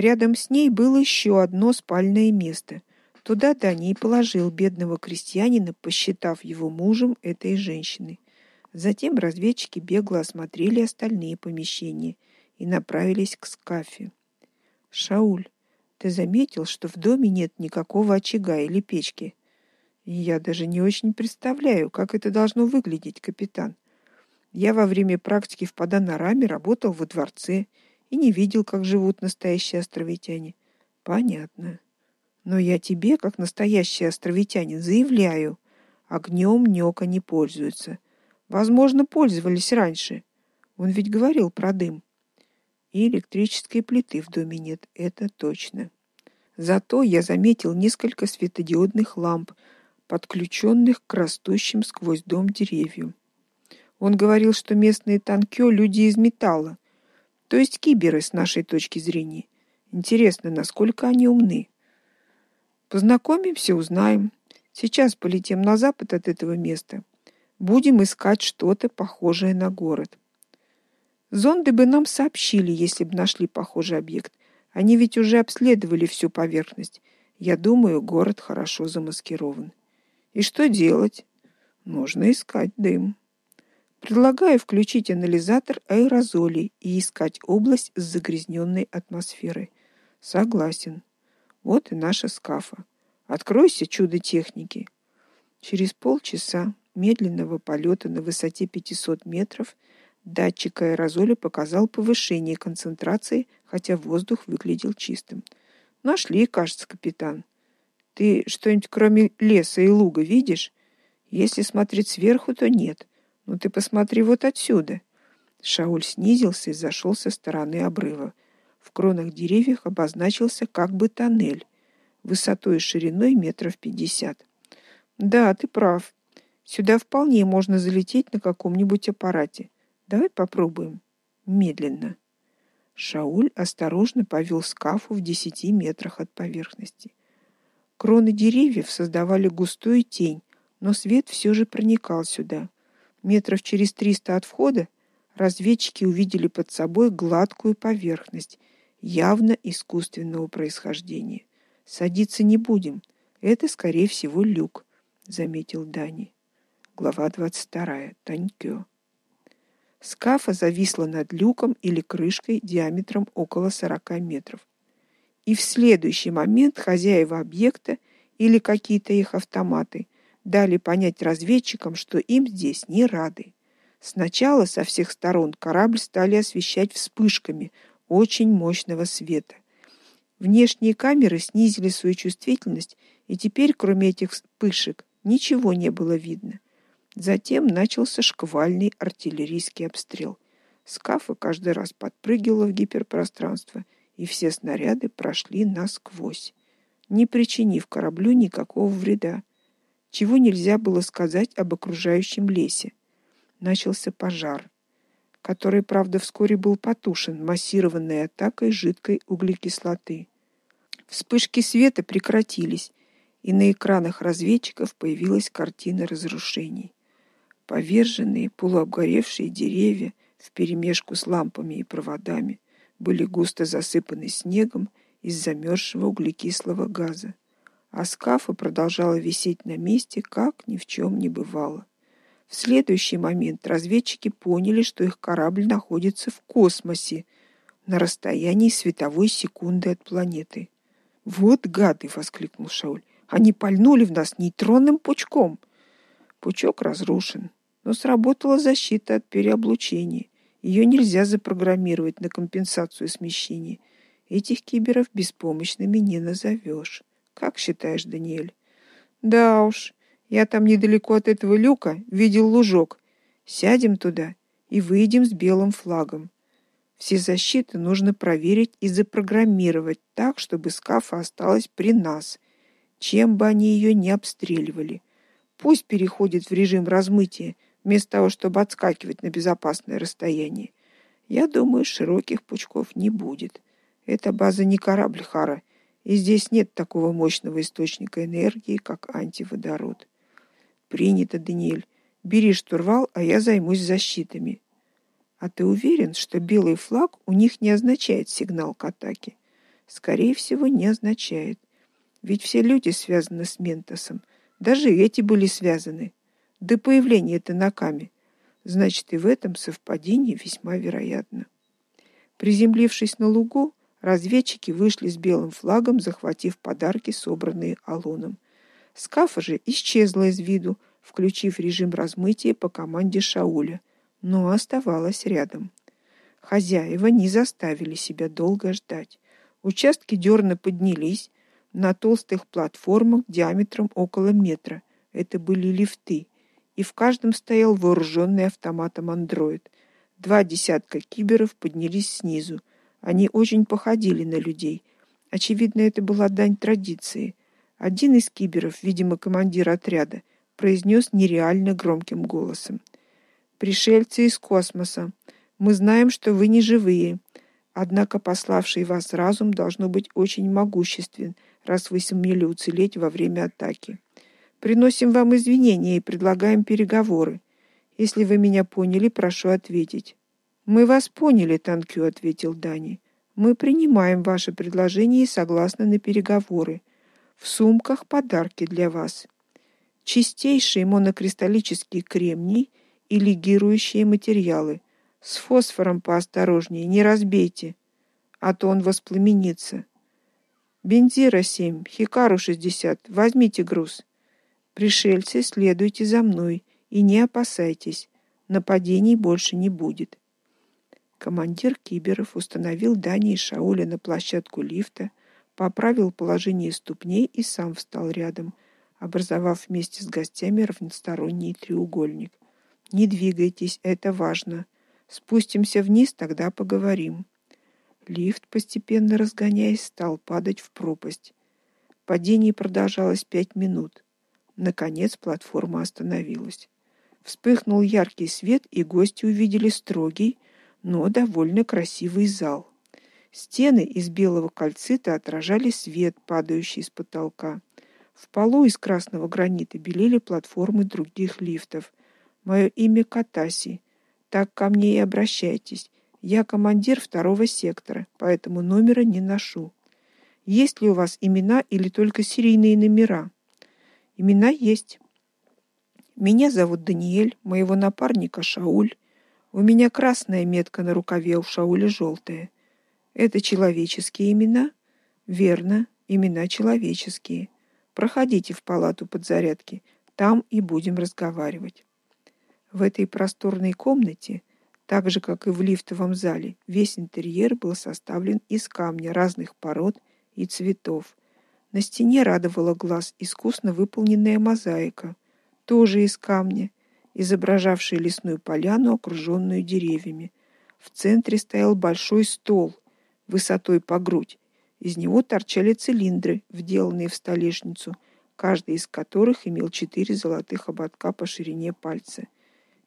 Рядом с ней было еще одно спальное место. Туда Дани положил бедного крестьянина, посчитав его мужем этой женщины. Затем разведчики бегло осмотрели остальные помещения и направились к скафе. Шауль, ты заметил, что в доме нет никакого очага или печки? Я даже не очень представляю, как это должно выглядеть, капитан. Я во время практики в Паданараме работал во дворце и не видел, как живут настоящие островитяне. Понятно. Но я тебе, как настоящий островитянин, заявляю, огнем нёка не пользуются. Возможно, пользовались раньше. Он ведь говорил про дым. И электрической плиты в доме нет, это точно. Зато я заметил несколько светодиодных ламп, подключенных к растущим сквозь дом деревьям. Он говорил, что местные танкё люди из металла, то есть киберы с нашей точки зрения. Интересно, насколько они умны. Познакомимся, узнаем. Сейчас полетим на запад от этого места. Будем искать что-то похожее на город. Зонды бы нам сообщили, если бы нашли похожий объект. Они ведь уже обследовали всю поверхность. Я думаю, город хорошо замаскирован. И что делать? Нужно искать дым. Предлагаю включить анализатор аэрозолей и искать область с загрязненной атмосферой. Согласен. Вот и наша скафа. Откройся, чудо техники. Через полчаса медленного полета на высоте 500 метров датчик аэрозоля показал повышение концентрации, хотя воздух выглядел чистым. Нашли, кажется, капитан. Ты что-нибудь кроме леса и луга видишь? Если смотреть сверху, то нет. Но ты посмотри вот отсюда. Шауль снизился и зашел со стороны обрыва. В кронах деревьев обозначился как бы тоннель, высотой и шириной метров пятьдесят. Да, ты прав. Сюда вполне можно залететь на каком-нибудь аппарате. Давай попробуем. Медленно. Шауль осторожно повел скафу в десяти метрах от поверхности. Кроны деревьев создавали густую тень, но свет все же проникал сюда. Метров через триста от входа разведчики увидели под собой гладкую поверхность, явно искусственного происхождения. Садиться не будем. Это, скорее всего, люк, заметил Дани. Глава 22. Танькё. Скафа зависла над люком или крышкой диаметром около 40 метров. И в следующий момент хозяева объекта или какие-то их автоматы дали понять разведчикам, что им здесь не рады. Сначала со всех сторон корабль стали освещать вспышками очень мощного света. Внешние камеры снизили свою чувствительность, и теперь, кроме этих вспышек, ничего не было видно. Затем начался шквальный артиллерийский обстрел. Скафа каждый раз подпрыгивала в гиперпространство, и все снаряды прошли насквозь, не причинив кораблю никакого вреда чего нельзя было сказать об окружающем лесе. Начался пожар, который, правда, вскоре был потушен массированной атакой жидкой углекислоты. Вспышки света прекратились, и на экранах разведчиков появилась картина разрушений. Поверженные, полуобгоревшие деревья вперемешку с лампами и проводами были густо засыпаны снегом из замерзшего углекислого газа а скафа продолжала висеть на месте, как ни в чем не бывало. В следующий момент разведчики поняли, что их корабль находится в космосе, на расстоянии световой секунды от планеты. "Вот гады", воскликнул Шауль. "Они пальнули в нас нейтронным пучком". Пучок разрушен, но сработала защита от переоблучения. Ее нельзя запрограммировать на компенсацию смещения. Этих киберов беспомощными не назовешь. Как считаешь, Даниэль? Да уж, я там недалеко от этого люка видел лужок. Сядем туда и выйдем с белым флагом. Все защиты нужно проверить и запрограммировать так, чтобы скафа осталась при нас, чем бы они ее не обстреливали. Пусть переходит в режим размытия, вместо того, чтобы отскакивать на безопасное расстояние. Я думаю, широких пучков не будет. Эта база не корабль Хара, и здесь нет такого мощного источника энергии, как антиводород. Принято, Даниэль. Бери штурвал, а я займусь защитами. А ты уверен, что белый флаг у них не означает сигнал к атаке? скорее всего, не означает. Ведь все люди связаны с Ментосом. Даже эти были связаны до появления Танаками. Значит, и в этом совпадение весьма вероятно. Приземлившись на лугу, разведчики вышли с белым флагом, захватив подарки, собранные Алоном. Скафа же исчезла из виду, включив режим размытия по команде Шауля, но оставалась рядом. Хозяева не заставили себя долго ждать. Участки дерно поднялись на толстых платформах диаметром около метра. Это были лифты, и в каждом стоял вооруженный автоматом андроид. Два десятка киберов поднялись снизу. Они очень походили на людей. Очевидно, это была дань традиции. Один из киберов, видимо, командир отряда, произнес нереально громким голосом: "Пришельцы из космоса. Мы знаем, что вы не живые. Однако пославший вас разум должно быть очень могуществен, раз вы сумели уцелеть во время атаки. Приносим вам извинения и предлагаем переговоры. Если вы меня поняли, прошу ответить. Мы вас поняли, Танкю ответил Дани. Мы принимаем ваше предложение и согласны на переговоры. В сумках подарки для вас. Чистейший монокристаллический кремний и легирующие материалы. С фосфором поосторожнее, не разбейте, а то он воспламенится. Бензира 7, Хикару 60. Возьмите груз. Пришельцы, следуйте за мной и не опасайтесь. Нападений больше не будет. Командир киберов установил Дани и Шауля на площадку лифта, поправил положение ступней и сам встал рядом, образовав вместе с гостями равносторонний треугольник. Не двигайтесь, это важно. Спустимся вниз, тогда поговорим. Лифт, постепенно разгоняясь, стал падать в пропасть. Падение продолжалось пять минут. Наконец платформа остановилась. Вспыхнул яркий свет, и гости увидели строгий, но довольно красивый зал. Стены из белого кальцита отражали свет, падающий с потолка. В полу из красного гранита белели платформы других лифтов. Мое имя Катаси. Так ко мне и обращайтесь. Я командир второго сектора, поэтому номера не ношу. Есть ли у вас имена или только серийные номера? Имена есть. Меня зовут Даниэль, моего напарника Шауль. У меня красная метка на рукаве, у Шауля желтая. Это человеческие имена? Верно, имена человеческие. Проходите в палату подзарядки, там и будем разговаривать. В этой просторной комнате, так же как и в лифтовом зале, весь интерьер был составлен из камня разных пород и цветов. На стене радовала глаз искусно выполненная мозаика, тоже из камня, изображавшая лесную поляну, окруженную деревьями. В центре стоял большой стол высотой по грудь. Из него торчали цилиндры, вделанные в столешницу, каждый из которых имел четыре золотых ободка по ширине пальца.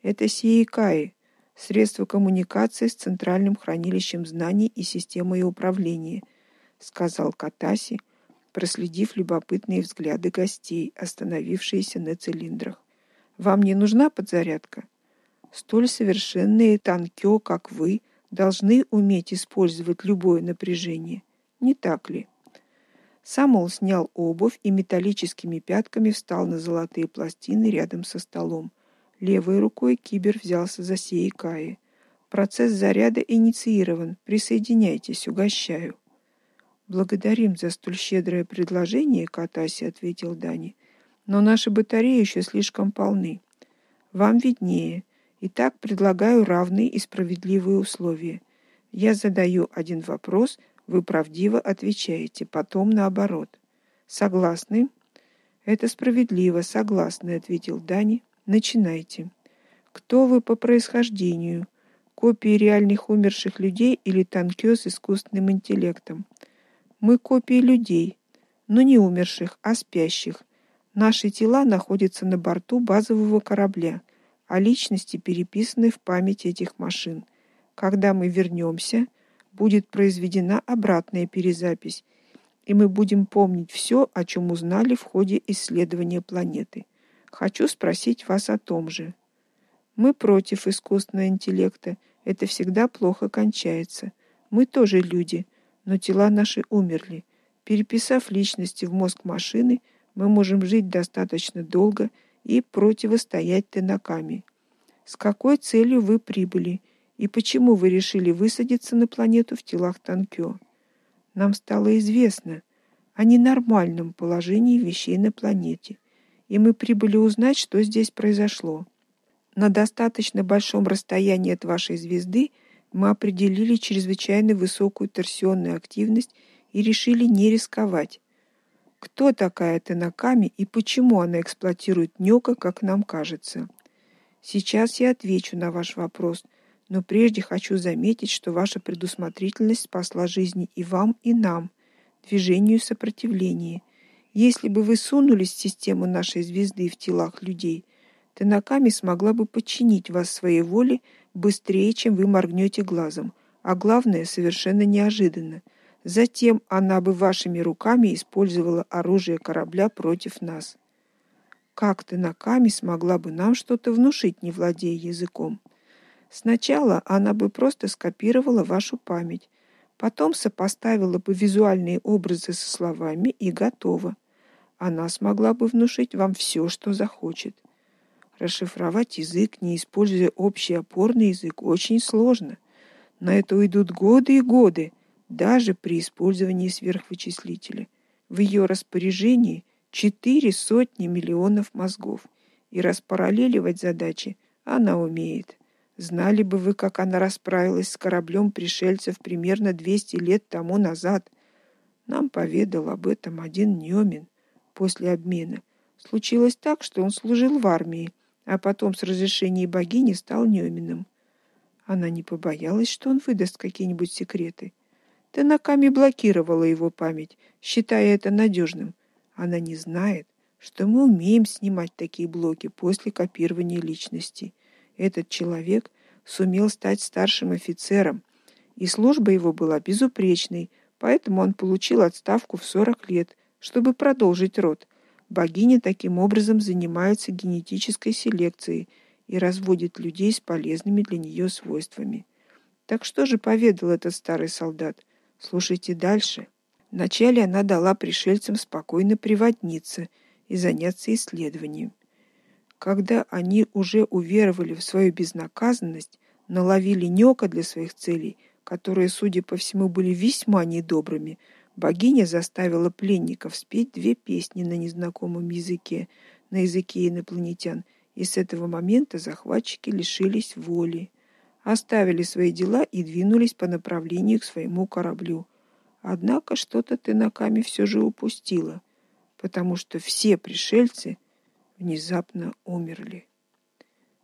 Это сиекаи, средство коммуникации с центральным хранилищем знаний и системой управления, сказал Катаси проследив любопытные взгляды гостей, остановившиеся на цилиндрах. Вам не нужна подзарядка? Столь совершенные танкё, как вы, должны уметь использовать любое напряжение, не так ли? Самол снял обувь и металлическими пятками встал на золотые пластины рядом со столом. Левой рукой кибер взялся за сейкаи. Процесс заряда инициирован. Присоединяйтесь, угощаю. Благодарим за столь щедрое предложение, Катаси ответил Дани. Но наши батареи еще слишком полны. Вам виднее. Итак, предлагаю равные и справедливые условия. Я задаю один вопрос, вы правдиво отвечаете, потом наоборот. Согласны? Это справедливо, согласны, ответил Дани. Начинайте. Кто вы по происхождению? Копии реальных умерших людей или танкё с искусственным интеллектом? Мы копии людей, но не умерших, а спящих. Наши тела находятся на борту базового корабля, а личности переписаны в память этих машин. Когда мы вернемся, будет произведена обратная перезапись, и мы будем помнить все, о чем узнали в ходе исследования планеты. Хочу спросить вас о том же. Мы против искусственного интеллекта. Это всегда плохо кончается. Мы тоже люди но тела наши умерли. Переписав личности в мозг машины, мы можем жить достаточно долго и противостоять тенаками. С какой целью вы прибыли и почему вы решили высадиться на планету в телах Танкё? Нам стало известно о ненормальном положении вещей на планете, и мы прибыли узнать, что здесь произошло. На достаточно большом расстоянии от вашей звезды мы определили чрезвычайно высокую торсионную активность и решили не рисковать. Кто такая Танаками и почему она эксплуатирует Нёка, как нам кажется? Сейчас я отвечу на ваш вопрос, но прежде хочу заметить, что ваша предусмотрительность спасла жизни и вам, и нам, движению сопротивления. Если бы вы сунулись в систему нашей звезды в телах людей, Танаками смогла бы подчинить вас своей воле быстрее, чем вы моргнете глазом, а главное, совершенно неожиданно. Затем она бы вашими руками использовала оружие корабля против нас. Как Танаками смогла бы нам что-то внушить, не владея языком? Сначала она бы просто скопировала вашу память, потом сопоставила бы визуальные образы со словами и готово. Она смогла бы внушить вам все, что захочет. Расшифровать язык, не используя общий опорный язык, очень сложно. На это уйдут годы и годы, даже при использовании сверхвычислителя. В ее распоряжении четыре сотни миллионов мозгов, и распараллеливать задачи она умеет. Знали бы вы, как она расправилась с кораблем пришельцев примерно 200 лет тому назад. Нам поведал об этом один Нёмин после обмена. Случилось так, что он служил в армии а потом с разрешения богини стал Нёминым. Она не побоялась, что он выдаст какие-нибудь секреты. Танаками блокировала его память, считая это надежным. Она не знает, что мы умеем снимать такие блоки после копирования личности. Этот человек сумел стать старшим офицером, и служба его была безупречной, поэтому он получил отставку в 40 лет, чтобы продолжить род. Богиня таким образом занимается генетической селекцией и разводит людей с полезными для нее свойствами. Так что же поведал этот старый солдат? Слушайте дальше. Вначале она дала пришельцам спокойно приводниться и заняться исследованием. Когда они уже уверовали в свою безнаказанность, наловили нёка для своих целей, которые, судя по всему, были весьма недобрыми, Богиня заставила пленников спеть две песни на незнакомом языке, на языке инопланетян, и с этого момента захватчики лишились воли, оставили свои дела и двинулись по направлению к своему кораблю. Однако что-то ты на каме все же упустила, потому что все пришельцы внезапно умерли.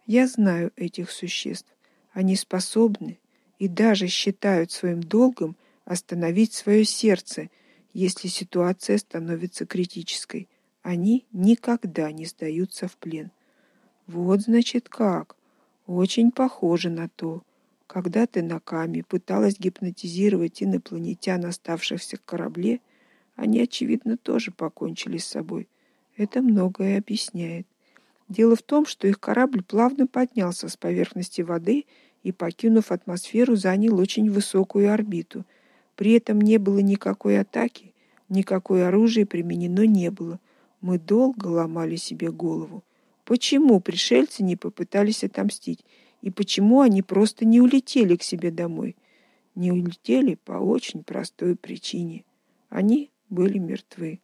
Я знаю этих существ. Они способны и даже считают своим долгом остановить свое сердце, если ситуация становится критической. Они никогда не сдаются в плен. Вот значит как. Очень похоже на то, когда ты на Каме пыталась гипнотизировать инопланетян, оставшихся в корабле, они очевидно тоже покончили с собой. Это многое объясняет. Дело в том, что их корабль плавно поднялся с поверхности воды и, покинув атмосферу, занял очень высокую орбиту – при этом не было никакой атаки, никакое оружие применено не было. Мы долго ломали себе голову. Почему пришельцы не попытались отомстить? И почему они просто не улетели к себе домой? Не улетели по очень простой причине. Они были мертвы.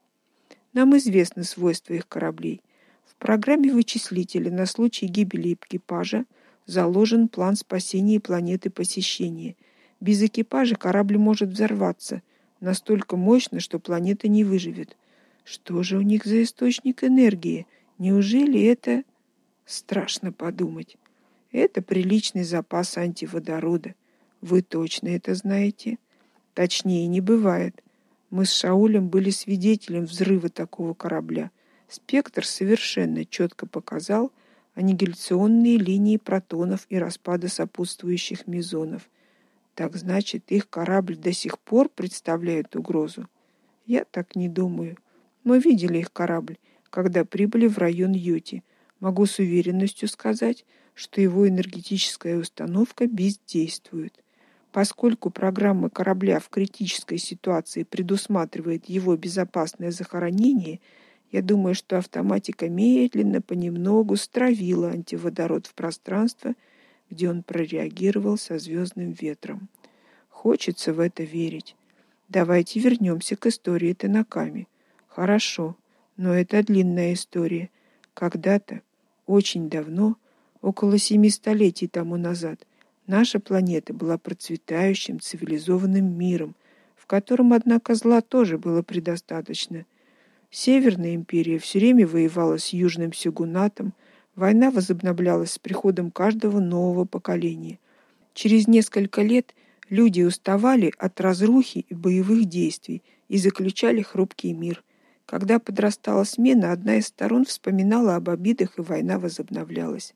Нам известны свойства их кораблей. В программе вычислителя на случай гибели экипажа заложен план спасения планеты посещения – без экипажа корабль может взорваться настолько мощно, что планета не выживет. Что же у них за источник энергии? Неужели это страшно подумать? Это приличный запас антиводорода. Вы точно это знаете? Точнее не бывает. Мы с Шаулем были свидетелем взрыва такого корабля. Спектр совершенно четко показал аннигиляционные линии протонов и распада сопутствующих мезонов. Так значит, их корабль до сих пор представляет угрозу. Я так не думаю. Мы видели их корабль, когда прибыли в район Йоти. Могу с уверенностью сказать, что его энергетическая установка бездействует. Поскольку программа корабля в критической ситуации предусматривает его безопасное захоронение, я думаю, что автоматика медленно понемногу стравила антиводород в пространство, где он прореагировал со звездным ветром. Хочется в это верить. Давайте вернемся к истории Танаками. Хорошо, но это длинная история. Когда-то, очень давно, около семи столетий тому назад, наша планета была процветающим цивилизованным миром, в котором однако зла тоже было предостаточно. Северная империя все время воевала с Южным сёгунатом, война возобновлялась с приходом каждого нового поколения. Через несколько лет Люди уставали от разрухи и боевых действий и заключали хрупкий мир. Когда подрастала смена, одна из сторон вспоминала об обидах, и война возобновлялась.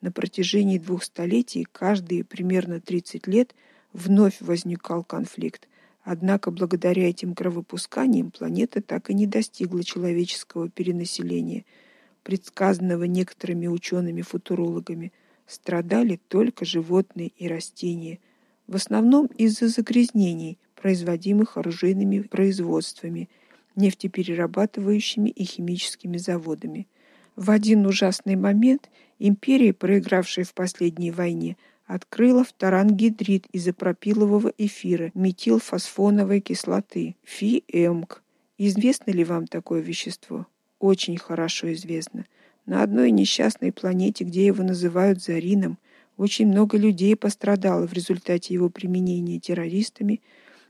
На протяжении двух столетий, каждые примерно 30 лет, вновь возникал конфликт. Однако благодаря этим кровопусканиям планета так и не достигла человеческого перенаселения, предсказанного некоторыми учеными-футурологами. Страдали только животные и растения – в основном из-за загрязнений, производимых оружейными производствами, нефтеперерабатывающими и химическими заводами. В один ужасный момент империя, проигравшая в последней войне, открыла фторангидрид изопропилового эфира метилфосфоновой кислоты ФиЭМК. Известно ли вам такое вещество? Очень хорошо известно. На одной несчастной планете, где его называют зарином, очень много людей пострадало в результате его применения террористами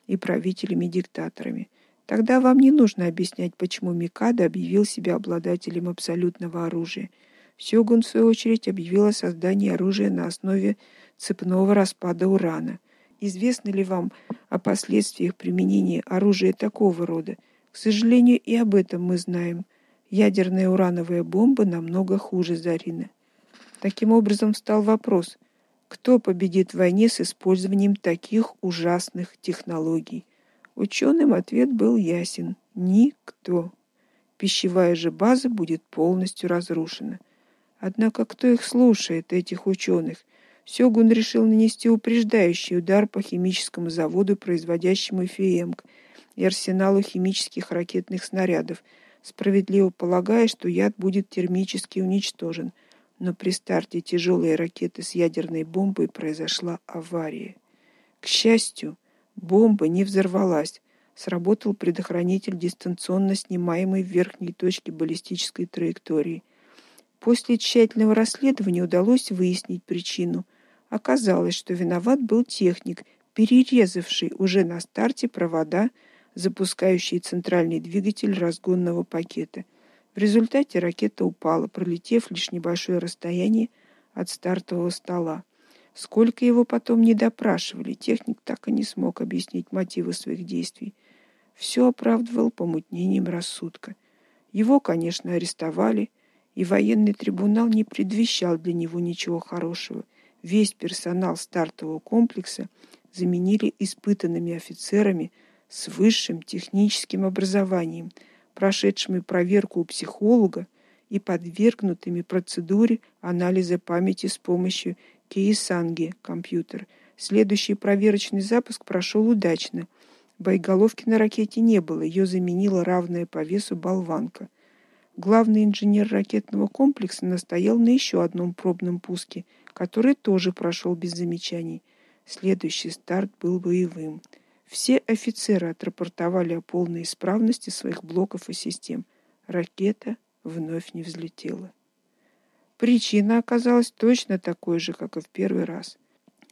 и правителями-диктаторами. Тогда вам не нужно объяснять, почему Микадо объявил себя обладателем абсолютного оружия. Сёгун в свою очередь объявил о создании оружия на основе цепного распада урана. Известно ли вам о последствиях применения оружия такого рода? К сожалению, и об этом мы знаем. Ядерная урановая бомба намного хуже Зарина. Таким образом встал вопрос: кто победит в войне с использованием таких ужасных технологий? Ученым ответ был ясен: никто. Пищевая же база будет полностью разрушена. Однако кто их слушает, этих ученых? Сёгун решил нанести упреждающий удар по химическому заводу, производящему ФИЭМК, и арсеналу химических ракетных снарядов, справедливо полагая, что яд будет термически уничтожен – но при старте тяжелой ракеты с ядерной бомбой произошла авария. К счастью, бомба не взорвалась. Сработал предохранитель дистанционно снимаемой в верхней точке баллистической траектории. После тщательного расследования удалось выяснить причину. Оказалось, что виноват был техник, перерезавший уже на старте провода, запускающие центральный двигатель разгонного пакета. В результате ракета упала, пролетев лишь небольшое расстояние от стартового стола. Сколько его потом не допрашивали, техник так и не смог объяснить мотивы своих действий. Все оправдывал помутнением рассудка. Его, конечно, арестовали, и военный трибунал не предвещал для него ничего хорошего. Весь персонал стартового комплекса заменили испытанными офицерами с высшим техническим образованием – прошедшими проверку у психолога и подвергнутыми процедуре анализа памяти с помощью Кейсанги компьютер. Следующий проверочный запуск прошел удачно. Боеголовки на ракете не было, ее заменила равная по весу болванка. Главный инженер ракетного комплекса настоял на еще одном пробном пуске, который тоже прошел без замечаний. Следующий старт был боевым. Все офицеры отрапортовали о полной исправности своих блоков и систем. Ракета вновь не взлетела. Причина оказалась точно такой же, как и в первый раз.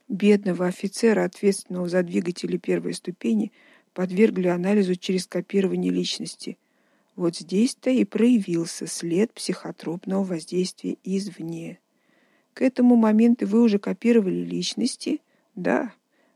Бедного офицера, ответственного за двигатели первой ступени, подвергли анализу через копирование личности. Вот здесь-то и проявился след психотропного воздействия извне. К этому моменту вы уже копировали личности? Да.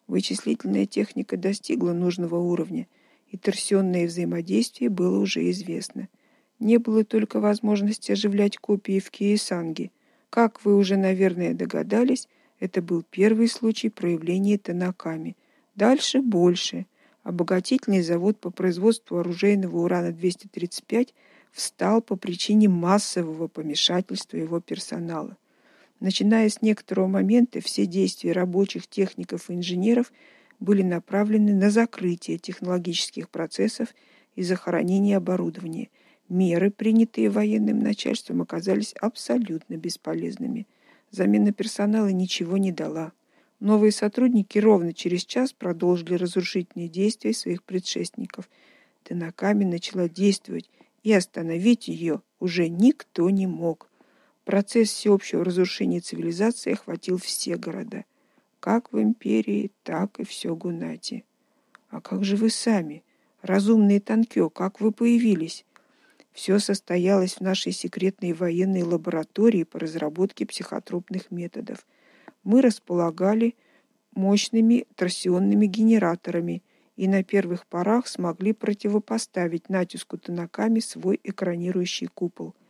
Вычислительная техника достигла нужного уровня, и торсионное взаимодействие было уже известно. Не было только возможности оживлять копии в Киесанге. Как вы уже, наверное, догадались, это был первый случай проявления Танаками. Дальше больше. Обогатительный завод по производству оружейного урана-235 встал по причине массового помешательства его персонала. Начиная с некоторого момента все действия рабочих, техников и инженеров были направлены на закрытие технологических процессов и захоронение оборудования. Меры, принятые военным начальством, оказались абсолютно бесполезными. Замена персонала ничего не дала. Новые сотрудники ровно через час продолжили разрушительные действия своих предшественников. Танаками начала действовать, и остановить ее уже никто не мог. Процесс всеобщего разрушения цивилизации охватил все города, как в империи, так и в Сёгунате. А как же вы сами, разумные танкё, как вы появились? Все состоялось в нашей секретной военной лаборатории по разработке психотропных методов. Мы располагали мощными торсионными генераторами и на первых порах смогли противопоставить натиску Танаками свой экранирующий купол –